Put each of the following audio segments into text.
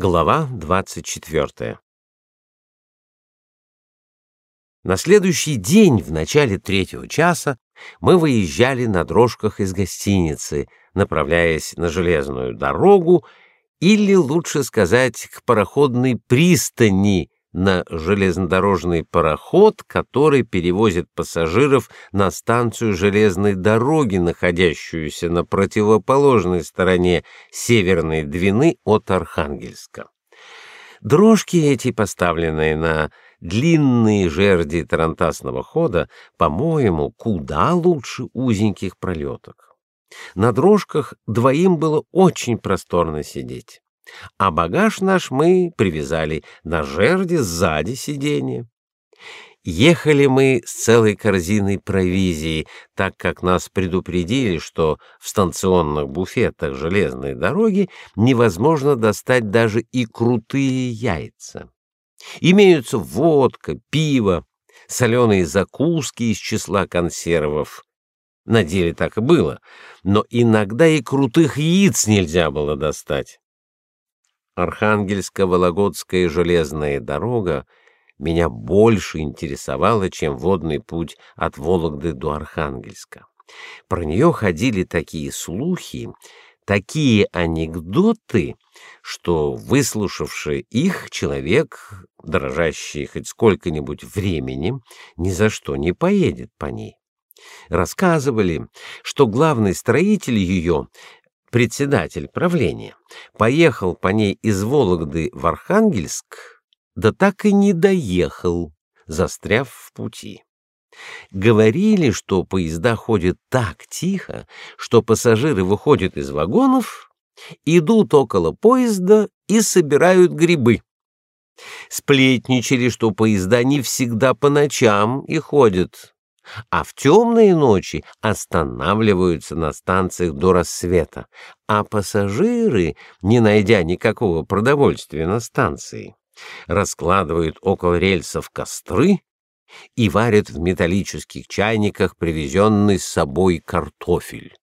Глава 24. На следующий день в начале третьего часа мы выезжали на дрожках из гостиницы, направляясь на железную дорогу или лучше сказать, к пароходной пристани на железнодорожный пароход, который перевозит пассажиров на станцию железной дороги, находящуюся на противоположной стороне Северной Двины от Архангельска. Дрожки эти, поставленные на длинные жерди тарантасного хода, по-моему, куда лучше узеньких пролеток. На дрожках двоим было очень просторно сидеть а багаж наш мы привязали на жерди сзади сиденья. Ехали мы с целой корзиной провизии, так как нас предупредили, что в станционных буфетах железной дороги невозможно достать даже и крутые яйца. Имеются водка, пиво, соленые закуски из числа консервов. На деле так и было, но иногда и крутых яиц нельзя было достать. Архангельско-Вологодская железная дорога меня больше интересовала, чем водный путь от Вологды до Архангельска. Про нее ходили такие слухи, такие анекдоты, что выслушавший их человек, дорожащий хоть сколько-нибудь временем, ни за что не поедет по ней. Рассказывали, что главный строитель ее председатель правления, поехал по ней из Вологды в Архангельск, да так и не доехал, застряв в пути. Говорили, что поезда ходят так тихо, что пассажиры выходят из вагонов, идут около поезда и собирают грибы. Сплетничали, что поезда не всегда по ночам и ходят, а в темные ночи останавливаются на станциях до рассвета, а пассажиры, не найдя никакого продовольствия на станции, раскладывают около рельсов костры и варят в металлических чайниках привезенный с собой картофель.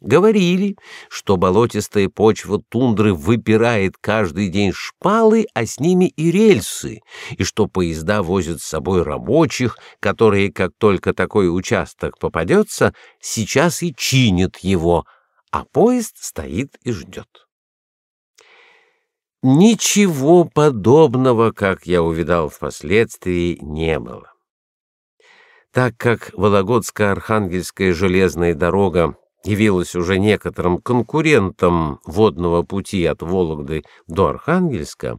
Говорили, что болотистая почва тундры выпирает каждый день шпалы, а с ними и рельсы, и что поезда возят с собой рабочих, которые, как только такой участок попадется, сейчас и чинят его, а поезд стоит и ждет. Ничего подобного, как я увидал впоследствии, не было. Так как Вологодско-Архангельская железная дорога явилась уже некоторым конкурентом водного пути от Вологды до Архангельска,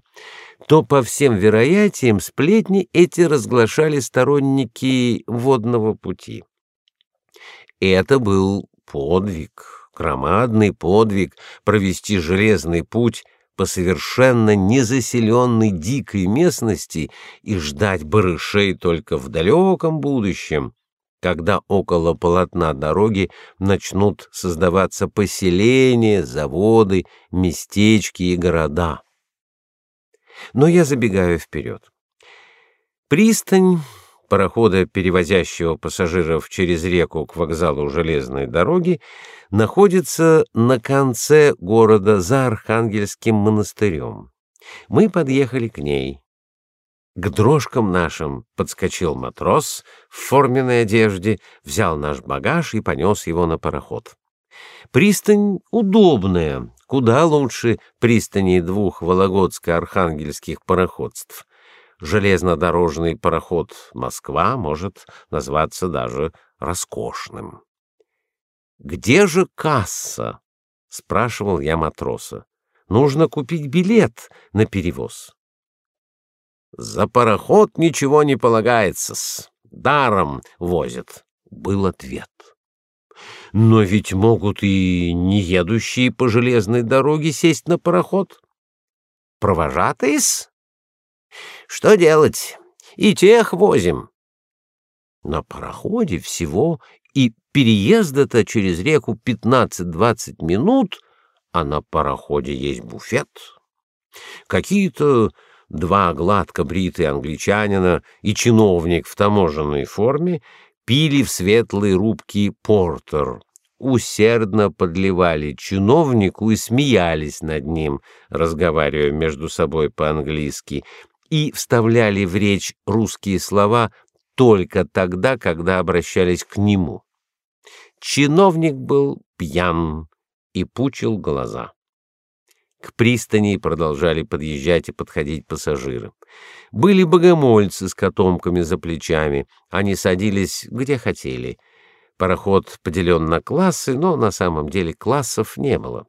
то по всем вероятиям сплетни эти разглашали сторонники водного пути. Это был подвиг, громадный подвиг провести железный путь по совершенно незаселенной дикой местности и ждать барышей только в далеком будущем, когда около полотна дороги начнут создаваться поселения, заводы, местечки и города. Но я забегаю вперед. Пристань парохода, перевозящего пассажиров через реку к вокзалу железной дороги, находится на конце города за Архангельским монастырем. Мы подъехали к ней. К дрожкам нашим подскочил матрос в форменной одежде, взял наш багаж и понес его на пароход. Пристань удобная, куда лучше пристани двух вологодско-архангельских пароходств. Железнодорожный пароход Москва может назваться даже роскошным. Где же касса? спрашивал я матроса. Нужно купить билет на перевоз. За пароход ничего не полагается, с даром возят, был ответ. Но ведь могут и не едущие по железной дороге сесть на пароход. Провожатые-с? Что делать? И тех возим. На пароходе всего и переезда-то через реку 15-20 минут, а на пароходе есть буфет. Какие-то два гладко бритые англичанина и чиновник в таможенной форме пили в светлой рубке портер, усердно подливали чиновнику и смеялись над ним, разговаривая между собой по-английски, и вставляли в речь русские слова только тогда, когда обращались к нему. Чиновник был пьян и пучил глаза. К пристани продолжали подъезжать и подходить пассажиры. Были богомольцы с котомками за плечами. Они садились где хотели. Пароход поделен на классы, но на самом деле классов не было.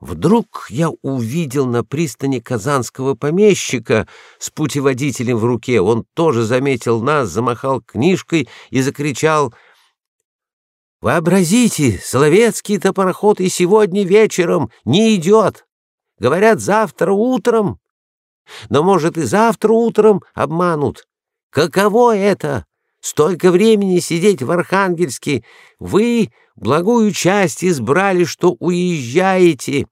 Вдруг я увидел на пристани казанского помещика с путеводителем в руке. Он тоже заметил нас, замахал книжкой и закричал — Вообразите, Соловецкий-то пароход и сегодня вечером не идет. Говорят, завтра утром. Но, может, и завтра утром обманут. Каково это? Столько времени сидеть в Архангельске. Вы благую часть избрали, что уезжаете.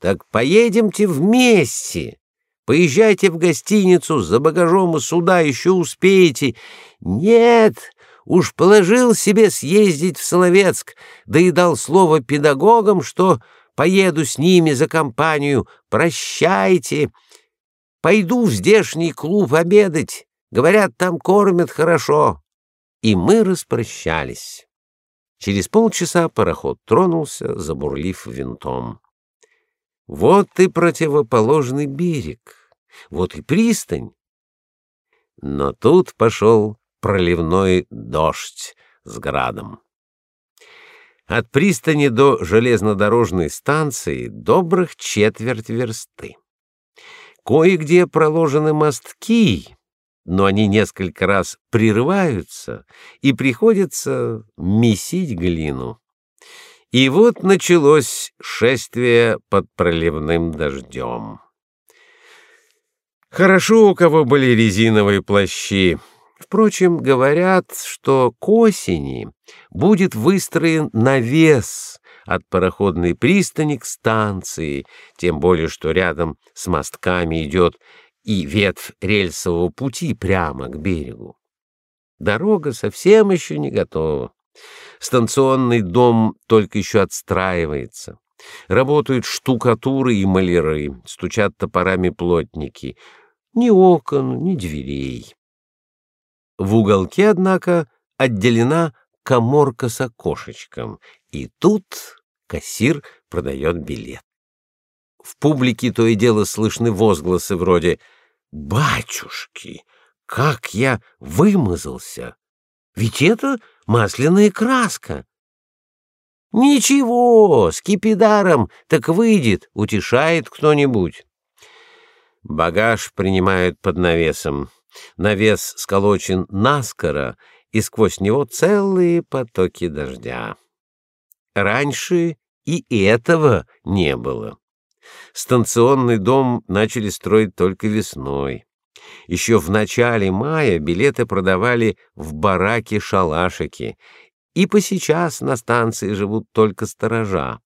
Так поедемте вместе. Поезжайте в гостиницу, за багажом и сюда еще успеете. Нет, уж положил себе съездить в Соловецк, да и дал слово педагогам, что поеду с ними за компанию. Прощайте. Пойду в здешний клуб обедать. Говорят, там кормят хорошо. И мы распрощались. Через полчаса пароход тронулся, забурлив винтом. Вот и противоположный берег, вот и пристань. Но тут пошел проливной дождь с градом. От пристани до железнодорожной станции добрых четверть версты. Кое-где проложены мостки, но они несколько раз прерываются, и приходится месить глину. И вот началось шествие под проливным дождем. Хорошо, у кого были резиновые плащи, Впрочем, говорят, что к осени будет выстроен навес от пароходной пристани к станции, тем более что рядом с мостками идет и ветвь рельсового пути прямо к берегу. Дорога совсем еще не готова. Станционный дом только еще отстраивается. Работают штукатуры и маляры, стучат топорами плотники. Ни окон, ни дверей. В уголке, однако, отделена каморка с окошечком, и тут кассир продает билет. В публике то и дело слышны возгласы вроде «Батюшки, как я вымазался! Ведь это масляная краска!» «Ничего, с кипидаром так выйдет», — утешает кто-нибудь. Багаж принимают под навесом. Навес сколочен наскоро, и сквозь него целые потоки дождя. Раньше и этого не было. Станционный дом начали строить только весной. Еще в начале мая билеты продавали в бараке-шалашики, и по сейчас на станции живут только сторожа.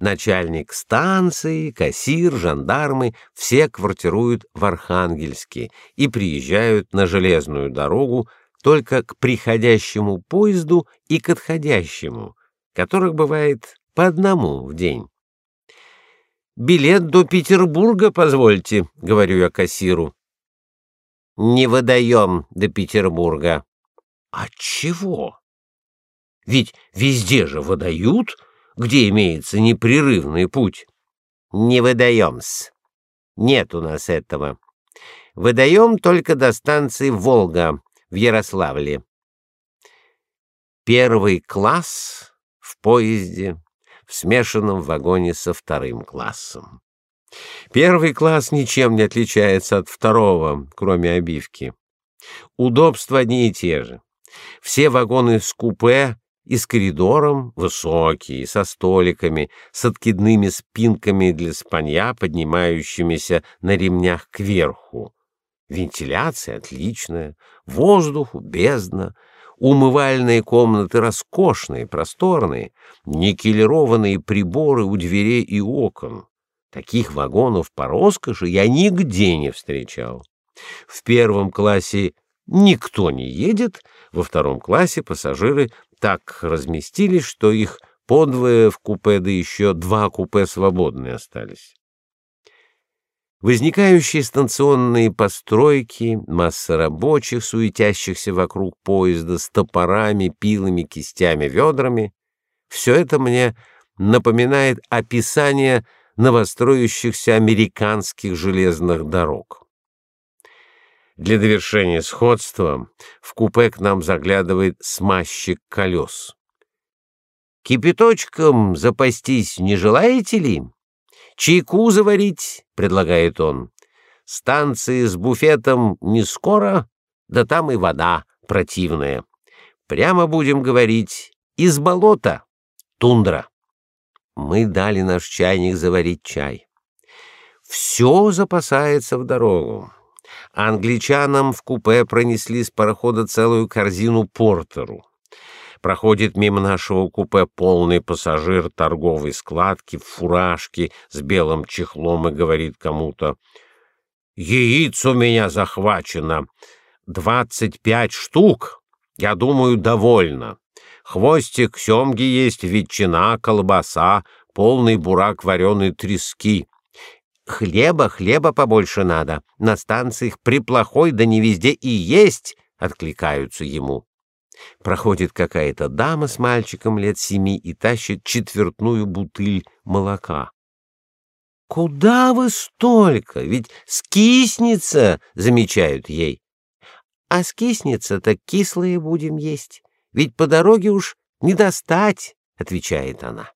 Начальник станции, кассир, жандармы — все квартируют в Архангельске и приезжают на железную дорогу только к приходящему поезду и к отходящему, которых бывает по одному в день. «Билет до Петербурга, позвольте», — говорю я кассиру. «Не выдаем до Петербурга». «А чего? Ведь везде же выдают», где имеется непрерывный путь. Не выдаем-с. Нет у нас этого. Выдаем только до станции Волга в Ярославле. Первый класс в поезде в смешанном вагоне со вторым классом. Первый класс ничем не отличается от второго, кроме обивки. Удобства одни и те же. Все вагоны с купе и с коридором высокий, со столиками, с откидными спинками для спанья, поднимающимися на ремнях кверху. Вентиляция отличная, воздух бездна, умывальные комнаты роскошные, просторные, никелированные приборы у дверей и окон. Таких вагонов по роскоши я нигде не встречал. В первом классе никто не едет, во втором классе пассажиры так разместились, что их подвое в купе, да еще два купе свободные остались. Возникающие станционные постройки, масса рабочих, суетящихся вокруг поезда с топорами, пилами, кистями, ведрами — все это мне напоминает описание новостроящихся американских железных дорог. Для довершения сходства в купе к нам заглядывает смазчик колес. «Кипяточком запастись не желаете ли? Чайку заварить?» — предлагает он. «Станции с буфетом не скоро, да там и вода противная. Прямо будем говорить, из болота, тундра». Мы дали наш чайник заварить чай. Все запасается в дорогу. Англичанам в купе пронесли с парохода целую корзину портеру. Проходит мимо нашего купе полный пассажир торговой складки в фуражке с белым чехлом и говорит кому-то: "Яиц у меня захвачено двадцать пять штук. Я думаю, довольно. Хвостик семги есть, ветчина, колбаса, полный бурак вареной трески. Хлеба, хлеба побольше надо. На станциях приплохой, да не везде и есть, откликаются ему. Проходит какая-то дама с мальчиком лет семи и тащит четвертную бутыль молока. Куда вы столько? Ведь скиснется, замечают ей. А скиснется-то кислые будем есть. Ведь по дороге уж не достать, отвечает она.